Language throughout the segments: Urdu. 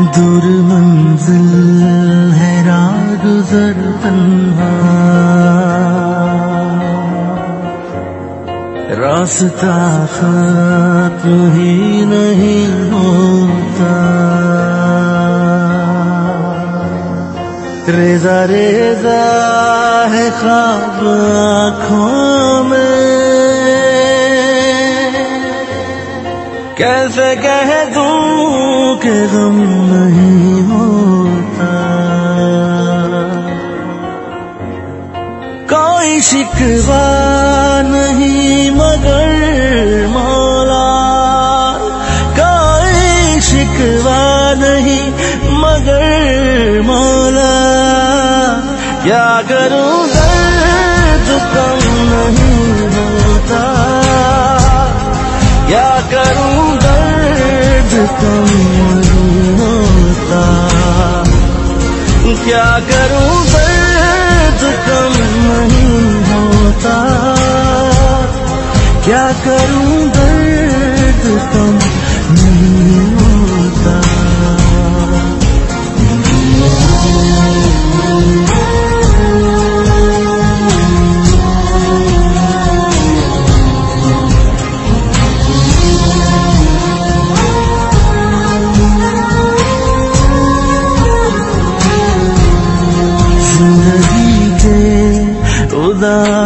دور منزل ہے راہ گزر تنہا۔ راستہ ختم ہی نہیں ہوتا۔ ریزا ریزا ہے خواب آنکھوں میں۔ کیسے کہہ دوں کہ غم نہیں ہوتا۔ کوئی شکوا نہیں مگر مولا۔ کوئی شکوا نہیں مگر مولا۔ کیا کروں درد کم نہیں ہوتا۔ کیا کروں درد کم کیا کروں درد کم نہیں ہوتا؟ کیا کروں درد کم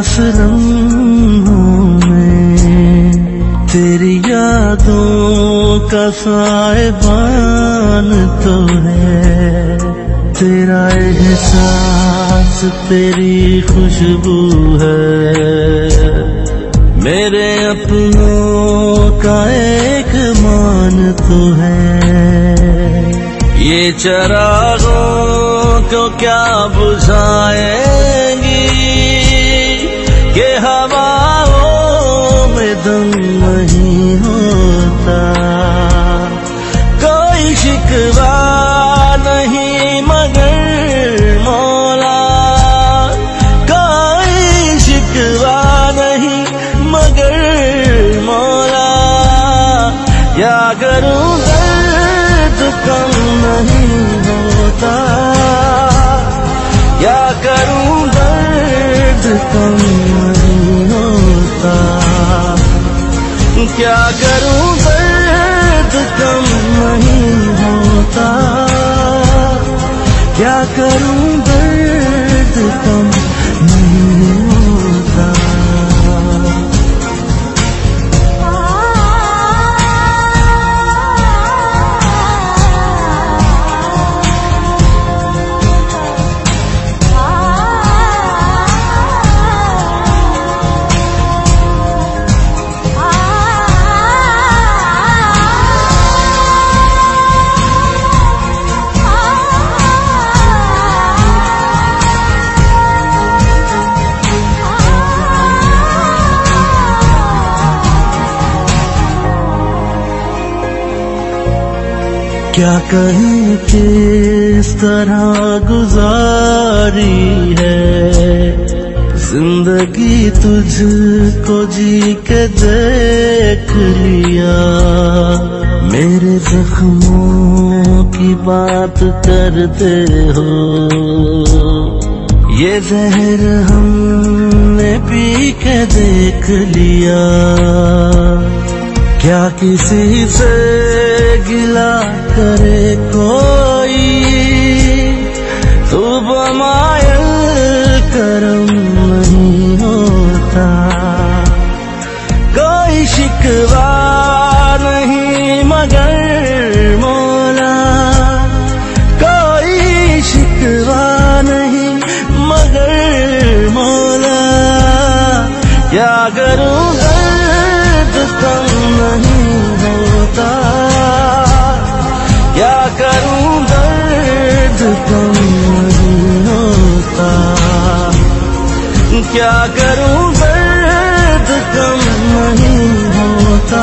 اداس لمحوں میں تیری یادوں کا صاحبان تو ہے۔ تیرا احساس، تیری خوشبو ہے۔ میرے اپنوں کا ایک مان تو ہے۔ یہ چراغوں کو کیا بجھائیں گی؟ دم نہیں ہوتا۔ کوئی شکوا نہیں مگر مولا۔ کوئی شکوا نہیں مگر مولا۔ یا کروں درد کم نہیں ہوتا۔ یا کروں کیا کروں درد کم نہیں ہوتا؟ کیا کروں کیا کہیں کس طرح گزاری ہے؟ زندگی تجھ کو جی کے دیکھ لیا۔ میرے زخموں کی بات کرتے ہو۔ یہ زہر ہم نے پی کے دیکھ لیا۔ کیا کسی سے گلا کرے کوئی؟ تو بمائل کرم نہیں ہوتا۔ کوئی شکوا نہیں مگر مولا۔ کوئی شکوا نہیں مگر مولا۔ کیا کروں کروں درد کم نہیں ہوتا کیا کروں درد کم نہیں ہوتا۔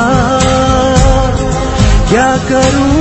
کیا کروں